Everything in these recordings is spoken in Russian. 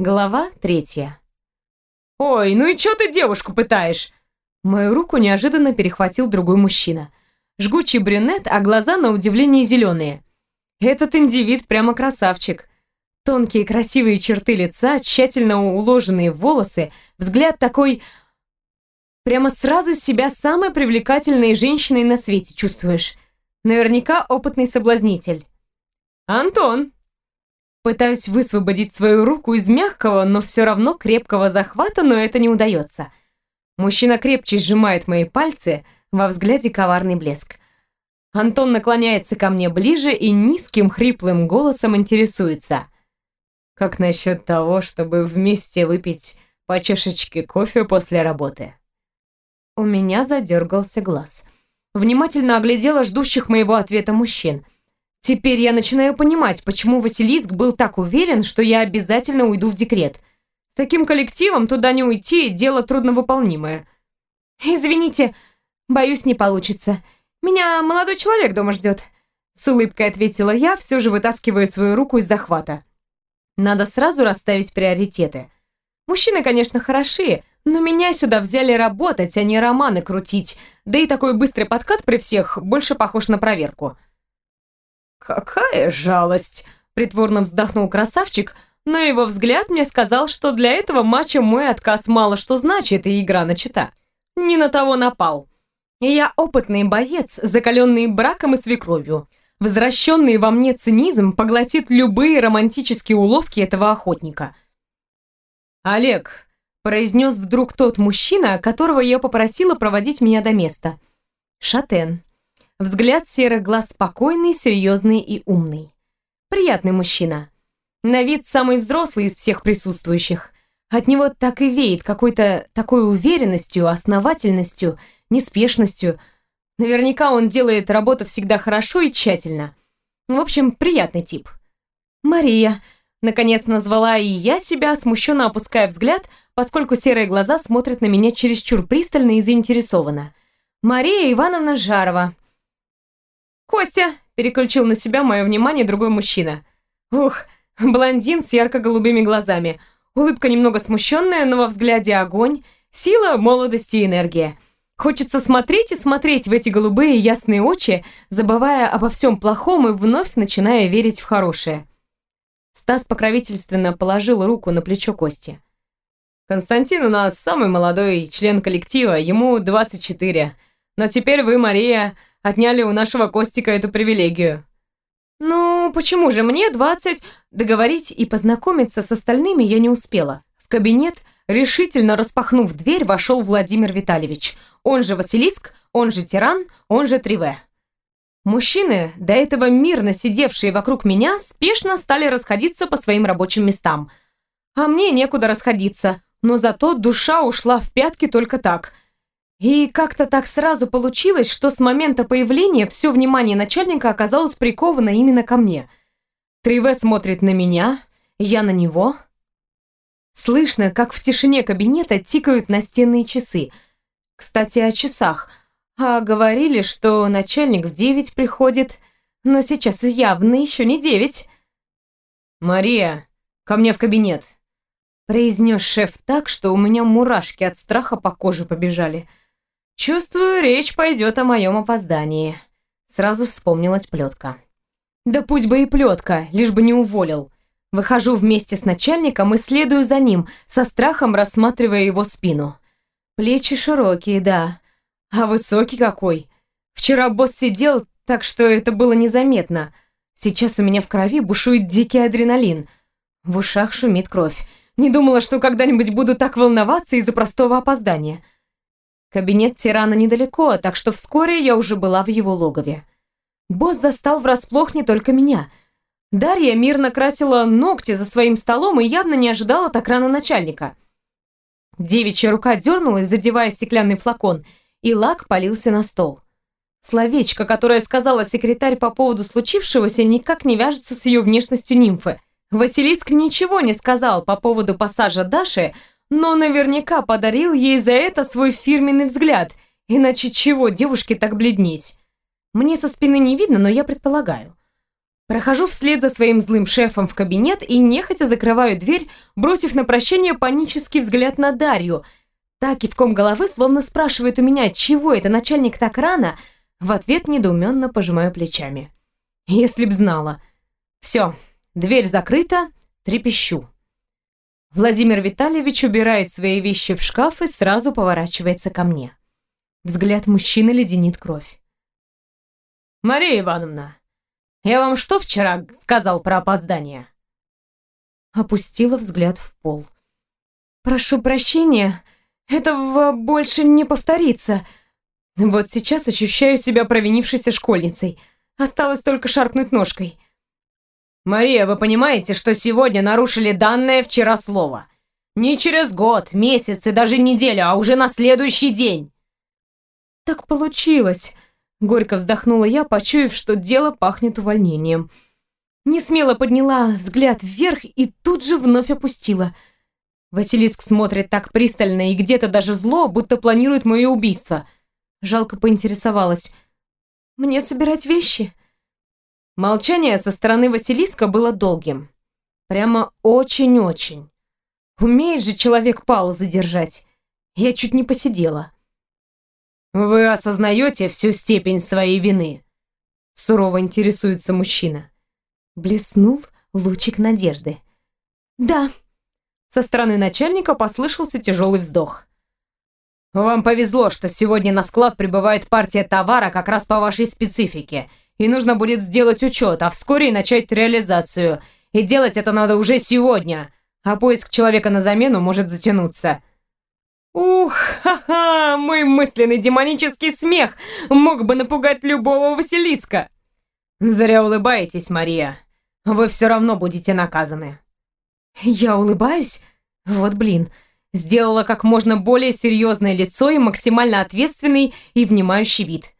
Глава третья. «Ой, ну и чё ты девушку пытаешь?» Мою руку неожиданно перехватил другой мужчина. Жгучий брюнет, а глаза на удивление зеленые. Этот индивид прямо красавчик. Тонкие красивые черты лица, тщательно уложенные волосы, взгляд такой... Прямо сразу себя самой привлекательной женщиной на свете чувствуешь. Наверняка опытный соблазнитель. «Антон!» Пытаюсь высвободить свою руку из мягкого, но все равно крепкого захвата, но это не удается. Мужчина крепче сжимает мои пальцы, во взгляде коварный блеск. Антон наклоняется ко мне ближе и низким хриплым голосом интересуется. «Как насчет того, чтобы вместе выпить по чашечке кофе после работы?» У меня задергался глаз. Внимательно оглядела ждущих моего ответа мужчин – Теперь я начинаю понимать, почему Василиск был так уверен, что я обязательно уйду в декрет. С таким коллективом туда не уйти – дело трудновыполнимое. «Извините, боюсь, не получится. Меня молодой человек дома ждет», – с улыбкой ответила я, все же вытаскивая свою руку из захвата. Надо сразу расставить приоритеты. Мужчины, конечно, хороши, но меня сюда взяли работать, а не романы крутить. Да и такой быстрый подкат при всех больше похож на проверку. «Какая жалость!» – притворно вздохнул красавчик, но его взгляд мне сказал, что для этого матча мой отказ мало что значит, и игра начата. Не на того напал. Я опытный боец, закаленный браком и свекровью. Возвращенный во мне цинизм поглотит любые романтические уловки этого охотника. «Олег», – произнес вдруг тот мужчина, которого я попросила проводить меня до места. «Шатен». Взгляд серых глаз спокойный, серьезный и умный. Приятный мужчина. На вид самый взрослый из всех присутствующих. От него так и веет какой-то такой уверенностью, основательностью, неспешностью. Наверняка он делает работу всегда хорошо и тщательно. В общем, приятный тип. «Мария», — наконец назвала и я себя, смущенно опуская взгляд, поскольку серые глаза смотрят на меня чересчур пристально и заинтересованно. «Мария Ивановна Жарова, «Костя!» – переключил на себя мое внимание другой мужчина. Ух, блондин с ярко-голубыми глазами. Улыбка немного смущенная, но во взгляде огонь, сила, молодость и энергия. Хочется смотреть и смотреть в эти голубые ясные очи, забывая обо всем плохом и вновь начиная верить в хорошее. Стас покровительственно положил руку на плечо Кости. «Константин у нас самый молодой член коллектива, ему 24. Но теперь вы, Мария, отняли у нашего Костика эту привилегию». «Ну, почему же мне двадцать...» Договорить и познакомиться с остальными я не успела. В кабинет, решительно распахнув дверь, вошел Владимир Витальевич. Он же Василиск, он же Тиран, он же Триве. Мужчины, до этого мирно сидевшие вокруг меня, спешно стали расходиться по своим рабочим местам. А мне некуда расходиться, но зато душа ушла в пятки только так – и как-то так сразу получилось, что с момента появления все внимание начальника оказалось приковано именно ко мне. Триве смотрит на меня, я на него. Слышно, как в тишине кабинета тикают настенные часы. Кстати, о часах. А говорили, что начальник в девять приходит, но сейчас явно еще не девять. «Мария, ко мне в кабинет», — произнес шеф так, что у меня мурашки от страха по коже побежали. Чувствую, речь пойдет о моем опоздании. Сразу вспомнилась плетка. Да пусть бы и плетка, лишь бы не уволил. Выхожу вместе с начальником и следую за ним, со страхом рассматривая его спину. Плечи широкие, да. А высокий какой. Вчера босс сидел, так что это было незаметно. Сейчас у меня в крови бушует дикий адреналин. В ушах шумит кровь. Не думала, что когда-нибудь буду так волноваться из-за простого опоздания. Кабинет тирана недалеко, так что вскоре я уже была в его логове. Босс застал врасплох не только меня. Дарья мирно красила ногти за своим столом и явно не ожидала так рано начальника. Девичья рука дернулась, задевая стеклянный флакон, и лак полился на стол. Словечко, которое сказала секретарь по поводу случившегося, никак не вяжется с ее внешностью нимфы. Василиск ничего не сказал по поводу пассажа Даши, но наверняка подарил ей за это свой фирменный взгляд, иначе чего девушке так бледнеть? Мне со спины не видно, но я предполагаю. Прохожу вслед за своим злым шефом в кабинет и нехотя закрываю дверь, бросив на прощение панический взгляд на Дарью. Так кивком головы словно спрашивает у меня, чего это начальник так рано, в ответ недоуменно пожимаю плечами. Если б знала. Все, дверь закрыта, трепещу. Владимир Витальевич убирает свои вещи в шкаф и сразу поворачивается ко мне. Взгляд мужчины леденит кровь. «Мария Ивановна, я вам что вчера сказал про опоздание?» Опустила взгляд в пол. «Прошу прощения, этого больше не повторится. Вот сейчас ощущаю себя провинившейся школьницей. Осталось только шаркнуть ножкой». «Мария, вы понимаете, что сегодня нарушили данное вчера слово? Не через год, месяц и даже неделю, а уже на следующий день!» «Так получилось!» Горько вздохнула я, почуяв, что дело пахнет увольнением. Не смело подняла взгляд вверх и тут же вновь опустила. Василиск смотрит так пристально и где-то даже зло, будто планирует мое убийство. Жалко поинтересовалась. «Мне собирать вещи?» Молчание со стороны Василиска было долгим. Прямо очень-очень. Умеет же человек паузы держать. Я чуть не посидела. «Вы осознаете всю степень своей вины?» Сурово интересуется мужчина. Блеснул лучик надежды. «Да». Со стороны начальника послышался тяжелый вздох. «Вам повезло, что сегодня на склад прибывает партия товара как раз по вашей специфике, и нужно будет сделать учет, а вскоре и начать реализацию. И делать это надо уже сегодня, а поиск человека на замену может затянуться. Ух, ха-ха, мой мысленный демонический смех мог бы напугать любого Василиска. Зря улыбаетесь, Мария. Вы все равно будете наказаны. Я улыбаюсь? Вот блин. Сделала как можно более серьезное лицо и максимально ответственный и внимающий вид.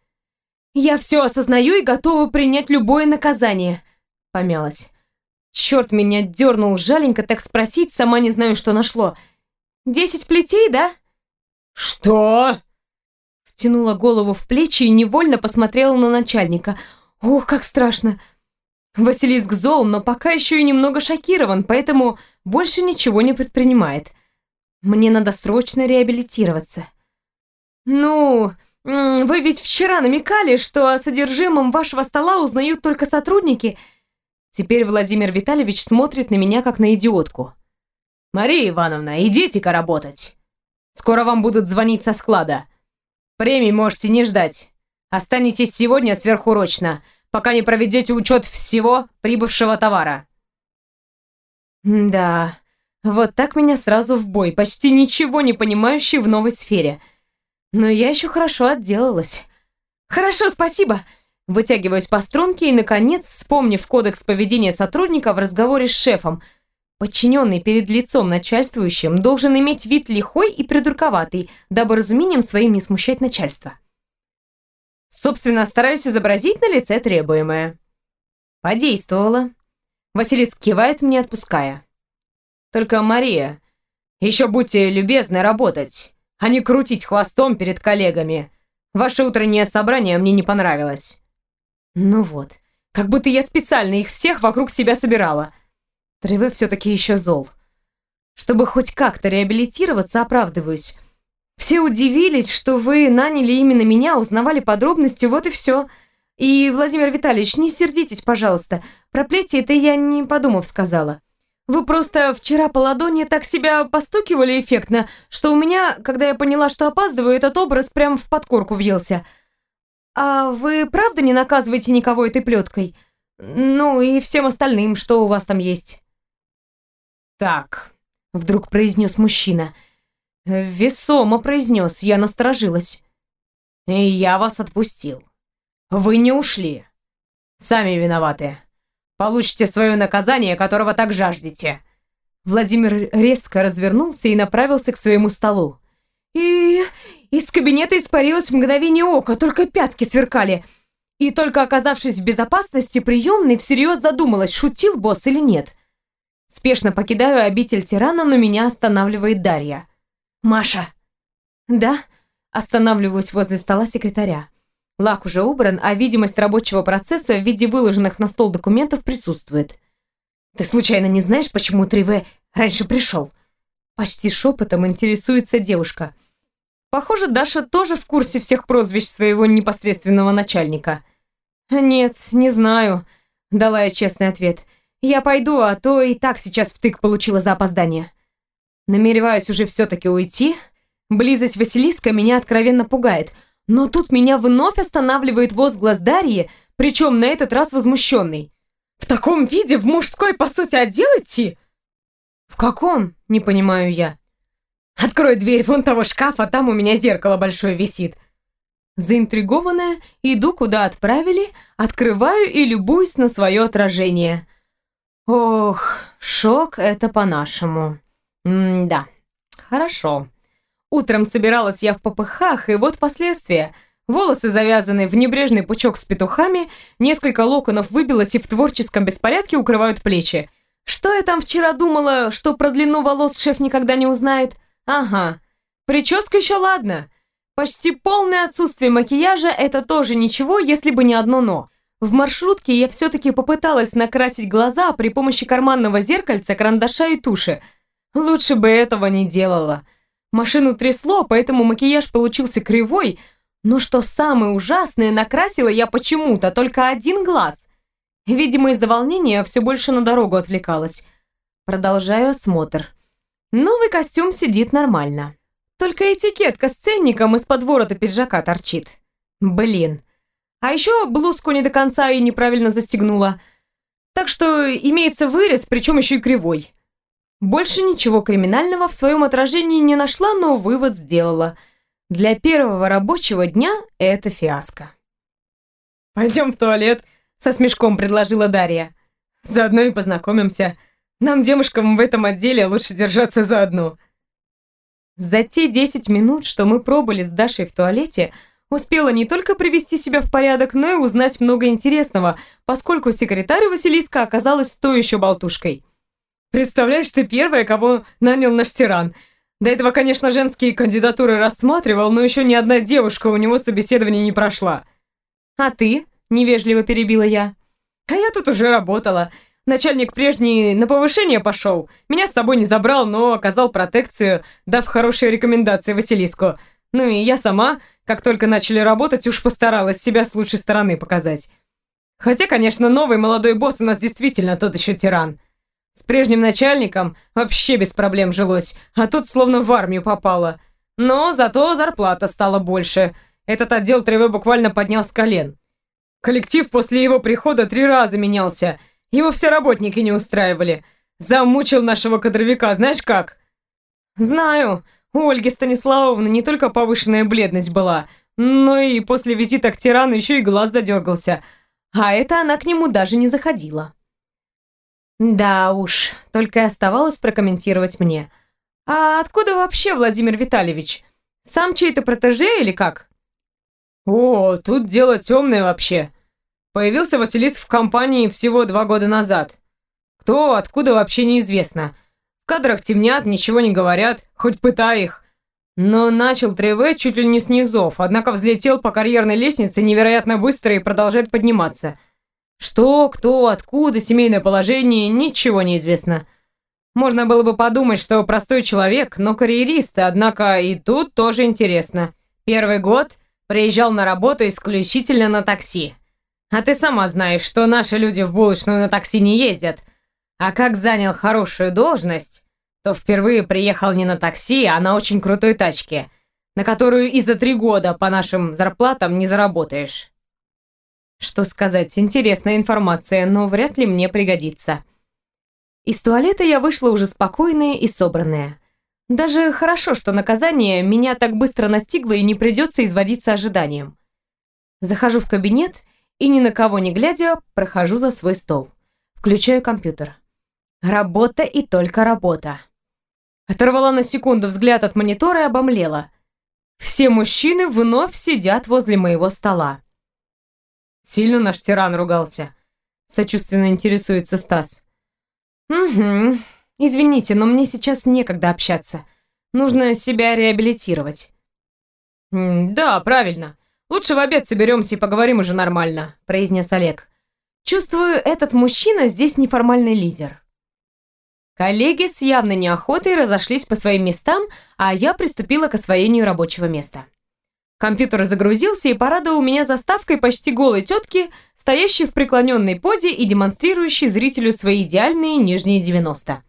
Я все осознаю и готова принять любое наказание. Помялась. Черт меня дернул, жаленько так спросить, сама не знаю, что нашло. Десять плетей, да?» «Что?» Втянула голову в плечи и невольно посмотрела на начальника. «Ох, как страшно!» Василиск зол, но пока еще и немного шокирован, поэтому больше ничего не предпринимает. Мне надо срочно реабилитироваться. «Ну, вы ведь вчера намекали, что о содержимом вашего стола узнают только сотрудники...» Теперь Владимир Витальевич смотрит на меня, как на идиотку. «Мария Ивановна, идите-ка работать. Скоро вам будут звонить со склада. Премии можете не ждать. Останетесь сегодня сверхурочно, пока не проведете учет всего прибывшего товара». «Да, вот так меня сразу в бой, почти ничего не понимающий в новой сфере. Но я еще хорошо отделалась. Хорошо, спасибо!» Вытягиваюсь по струнке и, наконец, вспомнив кодекс поведения сотрудника в разговоре с шефом – Подчиненный перед лицом начальствующим должен иметь вид лихой и придурковатый, дабы разумением своим не смущать начальство. Собственно, стараюсь изобразить на лице требуемое. Подействовало. Василиск кивает мне, отпуская. Только, Мария, еще будьте любезны работать, а не крутить хвостом перед коллегами. Ваше утреннее собрание мне не понравилось. Ну вот, как будто я специально их всех вокруг себя собирала. Треве все-таки еще зол. Чтобы хоть как-то реабилитироваться, оправдываюсь. Все удивились, что вы наняли именно меня, узнавали подробности, вот и все. И, Владимир Витальевич, не сердитесь, пожалуйста. Про плети это я не подумав сказала. Вы просто вчера по ладони так себя постукивали эффектно, что у меня, когда я поняла, что опаздываю, этот образ прям в подкорку въелся. А вы правда не наказываете никого этой плеткой? Ну и всем остальным, что у вас там есть? «Так», — вдруг произнес мужчина. Весомо произнес, я насторожилась. «Я вас отпустил. Вы не ушли. Сами виноваты. Получите свое наказание, которого так жаждете». Владимир резко развернулся и направился к своему столу. И из кабинета испарилось в мгновение ока, только пятки сверкали. И только оказавшись в безопасности, приемной всерьез задумалась, шутил босс или нет. Спешно покидаю обитель тирана, но меня останавливает Дарья. «Маша!» «Да?» Останавливаюсь возле стола секретаря. Лак уже убран, а видимость рабочего процесса в виде выложенных на стол документов присутствует. «Ты случайно не знаешь, почему 3В раньше пришел?» Почти шепотом интересуется девушка. Похоже, Даша тоже в курсе всех прозвищ своего непосредственного начальника. «Нет, не знаю», — дала я честный ответ. «Я пойду, а то и так сейчас втык получила за опоздание». Намереваюсь уже все-таки уйти. Близость Василиска меня откровенно пугает. Но тут меня вновь останавливает возглас Дарьи, причем на этот раз возмущенный. «В таком виде в мужской, по сути, отдел идти?» «В каком?» — не понимаю я. «Открой дверь вон того шкафа, там у меня зеркало большое висит». Заинтригованная, иду, куда отправили, открываю и любуюсь на свое отражение. Ох, шок это по-нашему. М-да, хорошо. Утром собиралась я в попыхах, и вот последствия. Волосы завязаны в небрежный пучок с петухами, несколько локонов выбилось и в творческом беспорядке укрывают плечи. Что я там вчера думала, что про длину волос шеф никогда не узнает? Ага. Прическа еще ладно. Почти полное отсутствие макияжа – это тоже ничего, если бы не одно «но». В маршрутке я все-таки попыталась накрасить глаза при помощи карманного зеркальца, карандаша и туши. Лучше бы этого не делала. Машину трясло, поэтому макияж получился кривой, но что самое ужасное, накрасила я почему-то только один глаз. Видимо, из-за волнения все больше на дорогу отвлекалась. Продолжаю осмотр. Новый костюм сидит нормально. Только этикетка с ценником из-под ворота пиджака торчит. Блин. А еще блузку не до конца и неправильно застегнула. Так что имеется вырез, причем еще и кривой. Больше ничего криминального в своем отражении не нашла, но вывод сделала. Для первого рабочего дня это фиаско. «Пойдем в туалет», со смешком предложила Дарья. Заодно и познакомимся. Нам, девушкам в этом отделе, лучше держаться заодно. За те 10 минут, что мы пробыли с Дашей в туалете, успела не только привести себя в порядок, но и узнать много интересного, поскольку секретарь Василиска оказалась той еще болтушкой. Представляешь, ты первая, кого нанял наш тиран. До этого, конечно, женские кандидатуры рассматривал, но еще ни одна девушка у него собеседование не прошла. А ты? Невежливо перебила я. А я тут уже работала. Начальник прежний на повышение пошел. Меня с собой не забрал, но оказал протекцию, дав хорошие рекомендации Василиску. Ну и я сама, как только начали работать, уж постаралась себя с лучшей стороны показать. Хотя, конечно, новый молодой босс у нас действительно тот еще тиран. С прежним начальником вообще без проблем жилось, а тут словно в армию попала. Но зато зарплата стала больше. Этот отдел ТРВ буквально поднял с колен. Коллектив после его прихода три раза менялся. Его все работники не устраивали. Замучил нашего кадровика, знаешь как? Знаю. У Ольги Станиславовны не только повышенная бледность была, но и после визита к тирану еще и глаз задергался. А это она к нему даже не заходила. Да уж, только и оставалось прокомментировать мне. А откуда вообще Владимир Витальевич? Сам чей-то протеже или как? «О, тут дело темное вообще. Появился Василис в компании всего два года назад. Кто, откуда вообще неизвестно. В кадрах темнят, ничего не говорят, хоть пытай их. Но начал ТРВ чуть ли не с низов, однако взлетел по карьерной лестнице невероятно быстро и продолжает подниматься. Что, кто, откуда, семейное положение, ничего не известно. Можно было бы подумать, что простой человек, но карьерист, однако и тут тоже интересно. Первый год – Приезжал на работу исключительно на такси. А ты сама знаешь, что наши люди в булочную на такси не ездят. А как занял хорошую должность, то впервые приехал не на такси, а на очень крутой тачке, на которую и за три года по нашим зарплатам не заработаешь. Что сказать, интересная информация, но вряд ли мне пригодится. Из туалета я вышла уже спокойная и собранная. Даже хорошо, что наказание меня так быстро настигло и не придется изводиться ожиданием. Захожу в кабинет и, ни на кого не глядя, прохожу за свой стол. Включаю компьютер. Работа и только работа. Оторвала на секунду взгляд от монитора и обомлела. Все мужчины вновь сидят возле моего стола. Сильно наш тиран ругался. Сочувственно интересуется Стас. Угу. Извините, но мне сейчас некогда общаться. Нужно себя реабилитировать. Да, правильно. Лучше в обед соберемся и поговорим уже нормально», – произнес Олег. «Чувствую, этот мужчина здесь неформальный лидер». Коллеги с явной неохотой разошлись по своим местам, а я приступила к освоению рабочего места. Компьютер загрузился и порадовал меня заставкой почти голой тетки, стоящей в преклоненной позе и демонстрирующей зрителю свои идеальные нижние 90.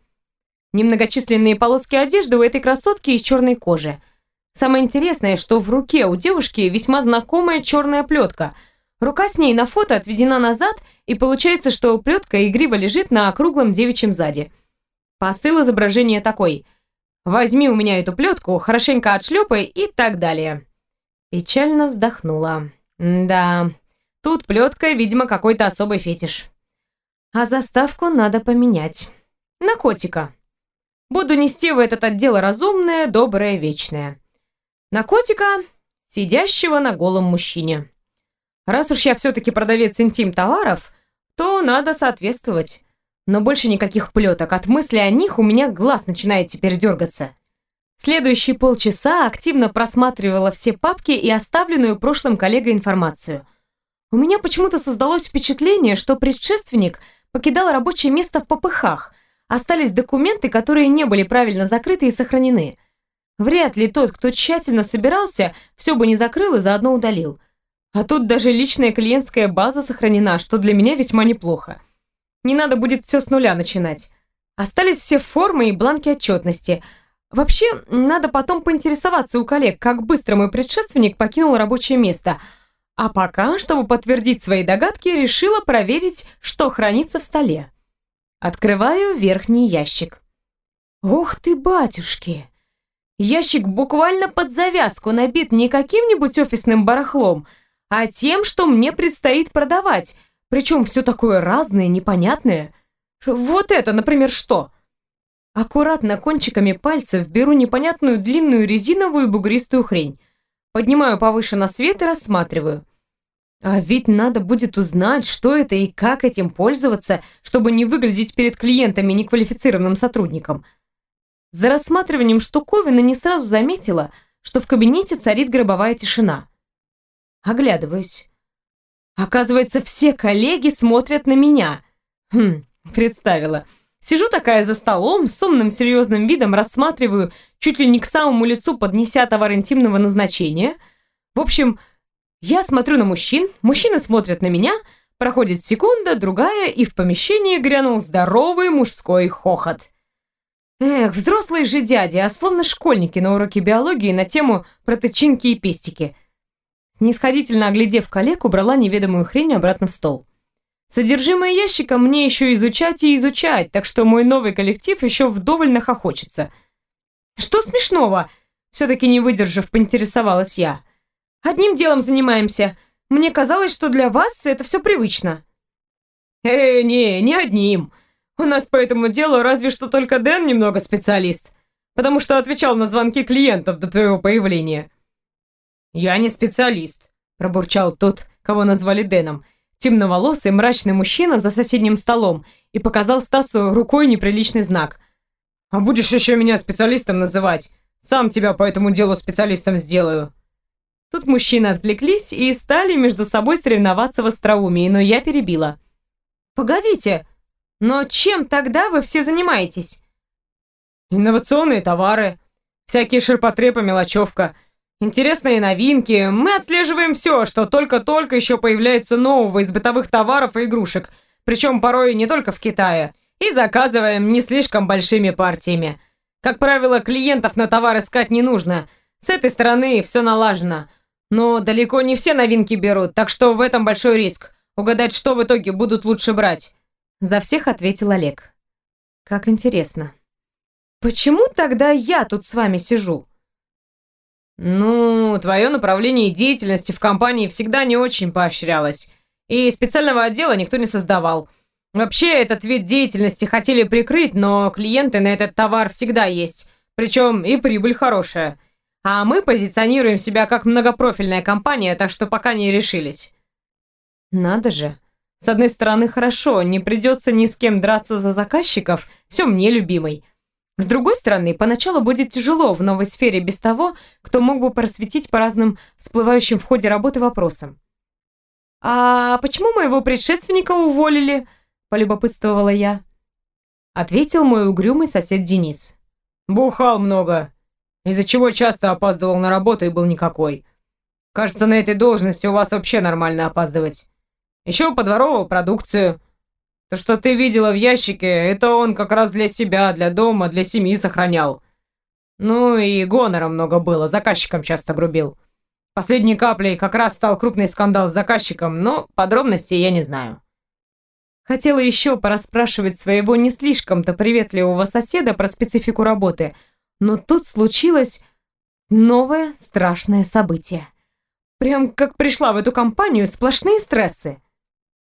Немногочисленные полоски одежды у этой красотки из черной кожи. Самое интересное, что в руке у девушки весьма знакомая черная плетка. Рука с ней на фото отведена назад, и получается, что плетка игриво лежит на округлом девичьем заде. Посыл изображения такой. «Возьми у меня эту плетку, хорошенько отшлепай» и так далее. Печально вздохнула. Да, тут плетка, видимо, какой-то особый фетиш. А заставку надо поменять. На котика. Буду нести в этот отдел разумное, доброе, вечное. На котика, сидящего на голом мужчине. Раз уж я все-таки продавец интим-товаров, то надо соответствовать. Но больше никаких плеток. От мысли о них у меня глаз начинает теперь дергаться. Следующие полчаса активно просматривала все папки и оставленную прошлым коллегой информацию. У меня почему-то создалось впечатление, что предшественник покидал рабочее место в попыхах. Остались документы, которые не были правильно закрыты и сохранены. Вряд ли тот, кто тщательно собирался, все бы не закрыл и заодно удалил. А тут даже личная клиентская база сохранена, что для меня весьма неплохо. Не надо будет все с нуля начинать. Остались все формы и бланки отчетности. Вообще, надо потом поинтересоваться у коллег, как быстро мой предшественник покинул рабочее место. А пока, чтобы подтвердить свои догадки, решила проверить, что хранится в столе. Открываю верхний ящик. Ух ты, батюшки! Ящик буквально под завязку набит не каким-нибудь офисным барахлом, а тем, что мне предстоит продавать – причем все такое разное, непонятное. Вот это, например, что? Аккуратно кончиками пальцев беру непонятную длинную резиновую бугристую хрень. Поднимаю повыше на свет и рассматриваю. А ведь надо будет узнать, что это и как этим пользоваться, чтобы не выглядеть перед клиентами неквалифицированным сотрудником. За рассматриванием штуковины не сразу заметила, что в кабинете царит гробовая тишина. Оглядываюсь. Оказывается, все коллеги смотрят на меня. Хм, представила. Сижу такая за столом, с умным серьезным видом рассматриваю, чуть ли не к самому лицу поднеся товар интимного назначения. В общем, я смотрю на мужчин, мужчины смотрят на меня, проходит секунда, другая, и в помещении грянул здоровый мужской хохот. Эх, взрослые же дяди, а словно школьники на уроке биологии на тему про тычинки и пестики – Снисходительно оглядев коллег, убрала неведомую хрень обратно в стол. Содержимое ящика мне еще изучать и изучать, так что мой новый коллектив еще вдоволь нахохочется. «Что смешного?» Все-таки не выдержав, поинтересовалась я. «Одним делом занимаемся. Мне казалось, что для вас это все привычно». «Э, не, не одним. У нас по этому делу разве что только Дэн немного специалист, потому что отвечал на звонки клиентов до твоего появления». «Я не специалист», – пробурчал тот, кого назвали Дэном. Темноволосый, мрачный мужчина за соседним столом и показал Стасу рукой неприличный знак. «А будешь еще меня специалистом называть? Сам тебя по этому делу специалистом сделаю». Тут мужчины отвлеклись и стали между собой соревноваться в остроумии, но я перебила. «Погодите, но чем тогда вы все занимаетесь?» «Инновационные товары, всякие ширпотребы, мелочевка – Интересные новинки. Мы отслеживаем все, что только-только еще появляется нового из бытовых товаров и игрушек. Причем порой не только в Китае. И заказываем не слишком большими партиями. Как правило, клиентов на товар искать не нужно. С этой стороны все налажено. Но далеко не все новинки берут, так что в этом большой риск. Угадать, что в итоге будут лучше брать. За всех ответил Олег. Как интересно. Почему тогда я тут с вами сижу? «Ну, твое направление деятельности в компании всегда не очень поощрялось, и специального отдела никто не создавал. Вообще, этот вид деятельности хотели прикрыть, но клиенты на этот товар всегда есть, причем и прибыль хорошая. А мы позиционируем себя как многопрофильная компания, так что пока не решились». «Надо же. С одной стороны, хорошо, не придется ни с кем драться за заказчиков, все мне любимый». С другой стороны, поначалу будет тяжело в новой сфере без того, кто мог бы просветить по разным всплывающим в ходе работы вопросам. «А почему моего предшественника уволили?» – полюбопытствовала я. Ответил мой угрюмый сосед Денис. «Бухал много, из-за чего часто опаздывал на работу и был никакой. Кажется, на этой должности у вас вообще нормально опаздывать. Еще подворовывал продукцию. То, что ты видела в ящике, это он как раз для себя, для дома, для семьи сохранял. Ну и гонора много было, заказчикам часто грубил. Последней каплей как раз стал крупный скандал с заказчиком, но подробностей я не знаю. Хотела еще порасспрашивать своего не слишком-то приветливого соседа про специфику работы, но тут случилось новое страшное событие. Прям как пришла в эту компанию сплошные стрессы.